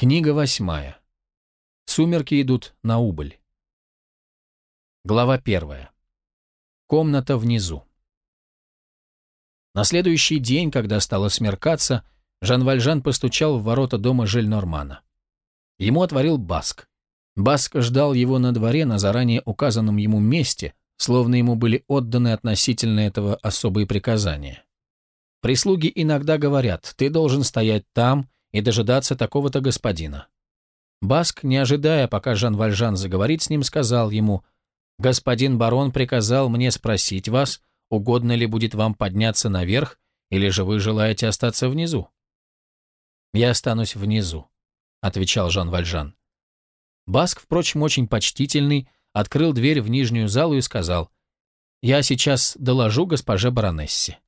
Книга восьмая. Сумерки идут на убыль. Глава первая. Комната внизу. На следующий день, когда стало смеркаться, Жан Вальжан постучал в ворота дома Жиль-Нормана. Ему отворил Баск. Баск ждал его на дворе на заранее указанном ему месте, словно ему были отданы относительно этого особые приказания. Прислуги иногда говорят, ты должен стоять там и дожидаться такого-то господина. Баск, не ожидая, пока Жан Вальжан заговорит с ним, сказал ему, «Господин барон приказал мне спросить вас, угодно ли будет вам подняться наверх, или же вы желаете остаться внизу?» «Я останусь внизу», — отвечал Жан Вальжан. Баск, впрочем, очень почтительный, открыл дверь в нижнюю залу и сказал, «Я сейчас доложу госпоже баронессе».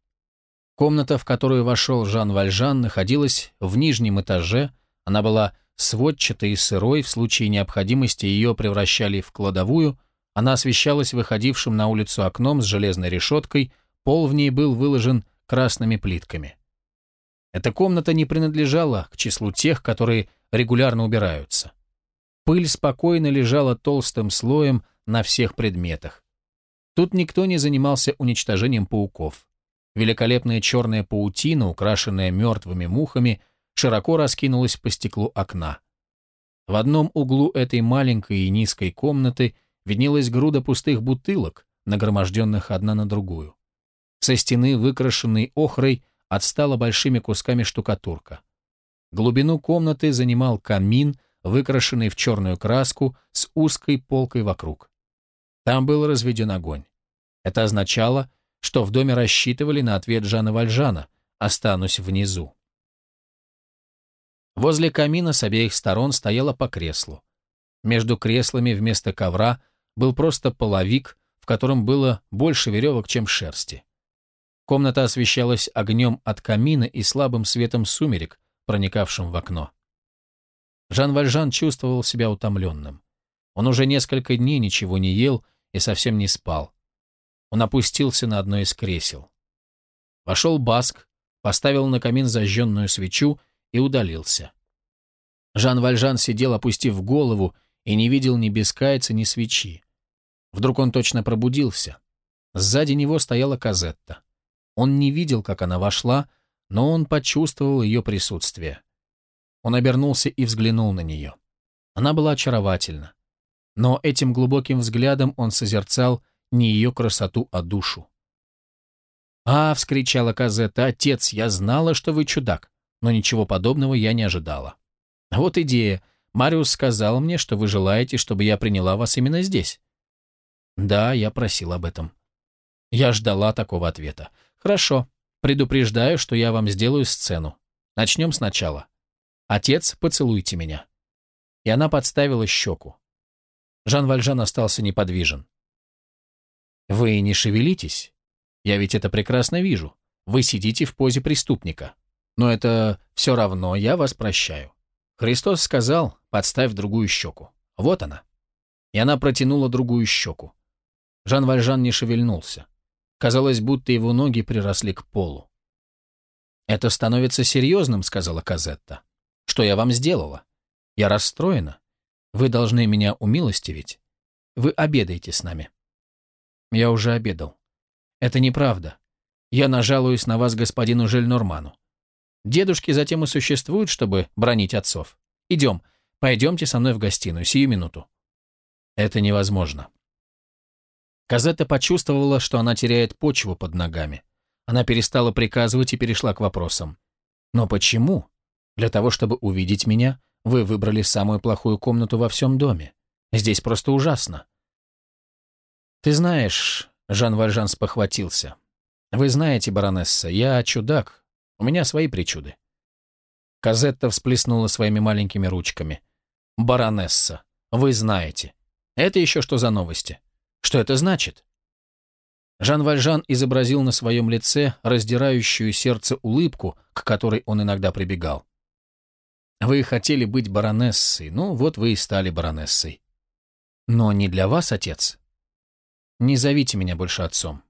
Комната, в которую вошел Жан Вальжан, находилась в нижнем этаже. Она была сводчатой и сырой, в случае необходимости ее превращали в кладовую. Она освещалась выходившим на улицу окном с железной решеткой, пол в ней был выложен красными плитками. Эта комната не принадлежала к числу тех, которые регулярно убираются. Пыль спокойно лежала толстым слоем на всех предметах. Тут никто не занимался уничтожением пауков. Великолепная черная паутина, украшенная мертвыми мухами, широко раскинулась по стеклу окна. В одном углу этой маленькой и низкой комнаты виднелась груда пустых бутылок, нагроможденных одна на другую. Со стены, выкрашенной охрой, отстала большими кусками штукатурка. Глубину комнаты занимал камин, выкрашенный в черную краску с узкой полкой вокруг. Там был разведен огонь. Это означало, что в доме рассчитывали на ответ Жана Вальжана «Останусь внизу». Возле камина с обеих сторон стояло по креслу. Между креслами вместо ковра был просто половик, в котором было больше веревок, чем шерсти. Комната освещалась огнем от камина и слабым светом сумерек, проникавшим в окно. Жан Вальжан чувствовал себя утомленным. Он уже несколько дней ничего не ел и совсем не спал. Он опустился на одно из кресел. Вошел Баск, поставил на камин зажженную свечу и удалился. Жан Вальжан сидел, опустив голову, и не видел ни бескайца, ни свечи. Вдруг он точно пробудился. Сзади него стояла Казетта. Он не видел, как она вошла, но он почувствовал ее присутствие. Он обернулся и взглянул на нее. Она была очаровательна. Но этим глубоким взглядом он созерцал не ее красоту, а душу. «А!» — вскричала Казетта, «отец, я знала, что вы чудак, но ничего подобного я не ожидала. Вот идея. Мариус сказал мне, что вы желаете, чтобы я приняла вас именно здесь». «Да, я просил об этом». Я ждала такого ответа. «Хорошо. Предупреждаю, что я вам сделаю сцену. Начнем сначала. Отец, поцелуйте меня». И она подставила щеку. Жан Вальжан остался неподвижен. Вы не шевелитесь. Я ведь это прекрасно вижу. Вы сидите в позе преступника. Но это все равно, я вас прощаю. Христос сказал, подставь другую щеку. Вот она. И она протянула другую щеку. Жан Вальжан не шевельнулся. Казалось, будто его ноги приросли к полу. «Это становится серьезным», — сказала Казетта. «Что я вам сделала? Я расстроена. Вы должны меня умилостивить. Вы обедаете с нами». Я уже обедал. Это неправда. Я нажалуюсь на вас господину Жельнорману. Дедушки затем и существуют, чтобы бронить отцов. Идем, пойдемте со мной в гостиную, сию минуту. Это невозможно. Казетта почувствовала, что она теряет почву под ногами. Она перестала приказывать и перешла к вопросам. Но почему? Для того, чтобы увидеть меня, вы выбрали самую плохую комнату во всем доме. Здесь просто ужасно. «Ты знаешь...» — Жан Вальжан спохватился. «Вы знаете, баронесса, я чудак. У меня свои причуды». Казетта всплеснула своими маленькими ручками. «Баронесса, вы знаете. Это еще что за новости? Что это значит?» Жан Вальжан изобразил на своем лице раздирающую сердце улыбку, к которой он иногда прибегал. «Вы хотели быть баронессой, ну вот вы и стали баронессой. Но не для вас, отец. Не зовите меня больше отцом.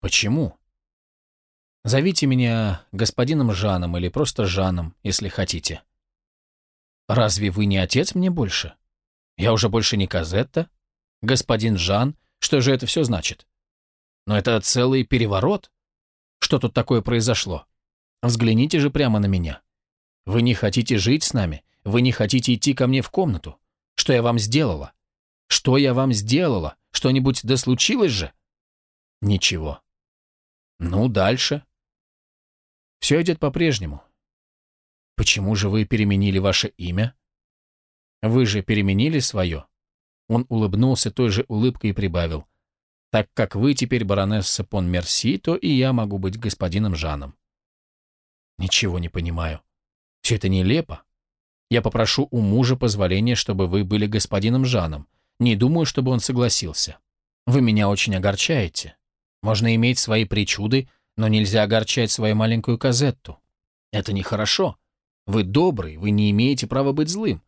Почему? Зовите меня господином Жаном или просто Жаном, если хотите. Разве вы не отец мне больше? Я уже больше не Казетта? Господин Жан, что же это все значит? Но это целый переворот. Что тут такое произошло? Взгляните же прямо на меня. Вы не хотите жить с нами? Вы не хотите идти ко мне в комнату? Что я вам сделала? Что я вам сделала? Что-нибудь да случилось же? Ничего. Ну, дальше. Все идет по-прежнему. Почему же вы переменили ваше имя? Вы же переменили свое? Он улыбнулся той же улыбкой и прибавил. Так как вы теперь баронесса Пон Мерси, то и я могу быть господином Жаном. Ничего не понимаю. Все это нелепо. Я попрошу у мужа позволения, чтобы вы были господином Жаном. Не думаю, чтобы он согласился. Вы меня очень огорчаете. Можно иметь свои причуды, но нельзя огорчать свою маленькую Казетту. Это нехорошо. Вы добрый, вы не имеете права быть злым.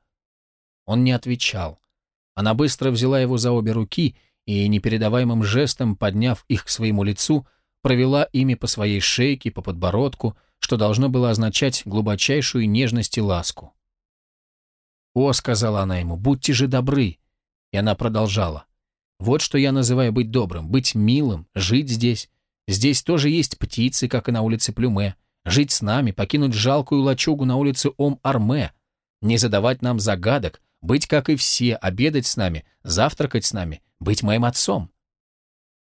Он не отвечал. Она быстро взяла его за обе руки и, непередаваемым жестом, подняв их к своему лицу, провела ими по своей шейке, по подбородку, что должно было означать глубочайшую нежность и ласку. «О», — сказала она ему, — «будьте же добры». И она продолжала. «Вот что я называю быть добрым, быть милым, жить здесь. Здесь тоже есть птицы, как и на улице Плюме. Жить с нами, покинуть жалкую лачугу на улице Ом-Арме, не задавать нам загадок, быть как и все, обедать с нами, завтракать с нами, быть моим отцом».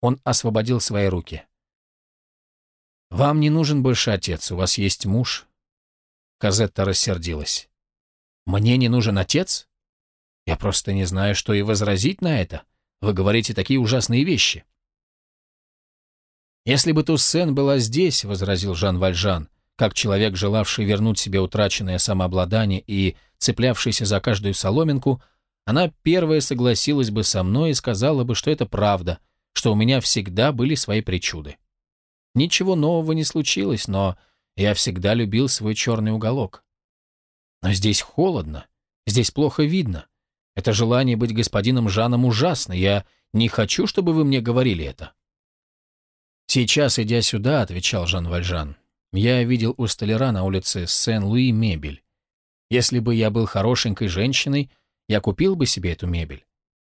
Он освободил свои руки. «Вам не нужен больше отец, у вас есть муж». Казетта рассердилась. «Мне не нужен отец? Я просто не знаю, что и возразить на это. Вы говорите такие ужасные вещи». «Если бы Туссен была здесь», — возразил Жан Вальжан, как человек, желавший вернуть себе утраченное самообладание и цеплявшийся за каждую соломинку, она первая согласилась бы со мной и сказала бы, что это правда, что у меня всегда были свои причуды. Ничего нового не случилось, но я всегда любил свой черный уголок. Но здесь холодно, здесь плохо видно. Это желание быть господином Жаном ужасно. Я не хочу, чтобы вы мне говорили это. Сейчас, идя сюда, отвечал Жан Вальжан, я видел у столяра на улице Сен-Луи мебель. Если бы я был хорошенькой женщиной, я купил бы себе эту мебель.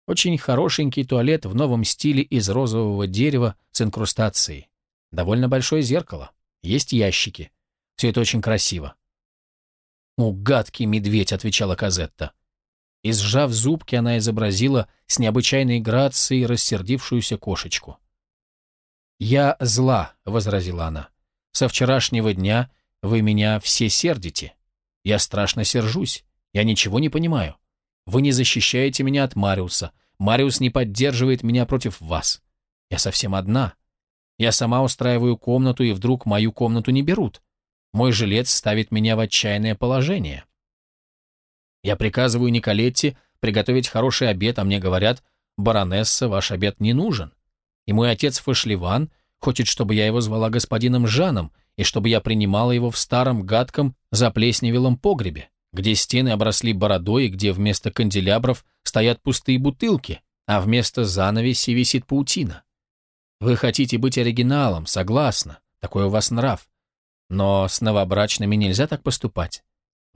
Очень хорошенький туалет в новом стиле из розового дерева с инкрустацией. Довольно большое зеркало. Есть ящики. Все это очень красиво. «О, гадкий медведь!» — отвечала Казетта. И сжав зубки, она изобразила с необычайной грацией рассердившуюся кошечку. «Я зла», — возразила она. «Со вчерашнего дня вы меня все сердите. Я страшно сержусь. Я ничего не понимаю. Вы не защищаете меня от Мариуса. Мариус не поддерживает меня против вас. Я совсем одна. Я сама устраиваю комнату, и вдруг мою комнату не берут. Мой жилец ставит меня в отчаянное положение. Я приказываю Николетте приготовить хороший обед, а мне говорят, баронесса, ваш обед не нужен. И мой отец Фашливан хочет, чтобы я его звала господином Жаном, и чтобы я принимала его в старом гадком заплесневелом погребе, где стены обросли бородой и где вместо канделябров стоят пустые бутылки, а вместо занавеси висит паутина. Вы хотите быть оригиналом, согласна, такой у вас нрав. Но с новобрачными нельзя так поступать.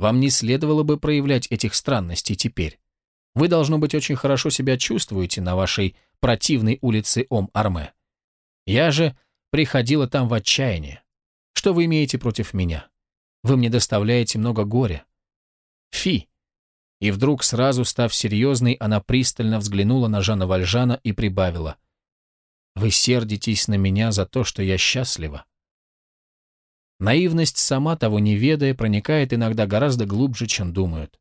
Вам не следовало бы проявлять этих странностей теперь. Вы, должно быть, очень хорошо себя чувствуете на вашей противной улице Ом-Арме. Я же приходила там в отчаяние. Что вы имеете против меня? Вы мне доставляете много горя. Фи!» И вдруг, сразу став серьезной, она пристально взглянула на Жана Вальжана и прибавила. Вы сердитесь на меня за то, что я счастлива. Наивность, сама того не ведая, проникает иногда гораздо глубже, чем думают.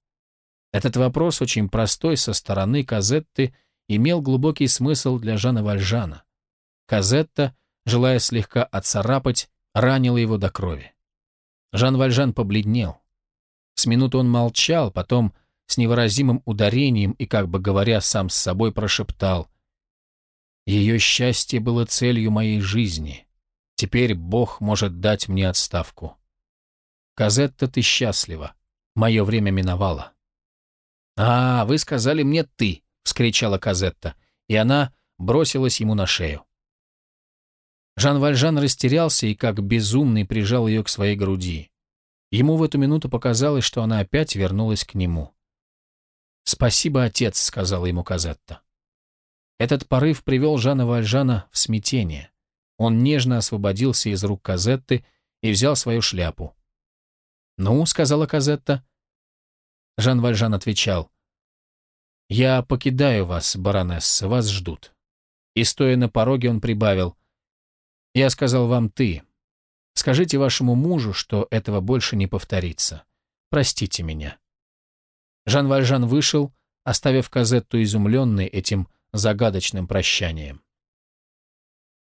Этот вопрос, очень простой со стороны Казетты, имел глубокий смысл для Жана Вальжана. Казетта, желая слегка отцарапать, ранила его до крови. Жан Вальжан побледнел. С минуту он молчал, потом с невыразимым ударением и, как бы говоря сам с собой, прошептал — ее счастье было целью моей жизни. Теперь Бог может дать мне отставку. Казетта, ты счастлива. Мое время миновало. «А, вы сказали мне «ты», — вскричала Казетта, и она бросилась ему на шею. Жан Вальжан растерялся и как безумный прижал ее к своей груди. Ему в эту минуту показалось, что она опять вернулась к нему. «Спасибо, отец», — сказала ему Казетта. Этот порыв привел Жана Вальжана в смятение. Он нежно освободился из рук Казетты и взял свою шляпу. «Ну», — сказала Казетта. Жан Вальжан отвечал, «Я покидаю вас, баронесса, вас ждут». И, стоя на пороге, он прибавил, «Я сказал вам ты. Скажите вашему мужу, что этого больше не повторится. Простите меня». Жан Вальжан вышел, оставив Казетту изумленной этим загадочным прощанием.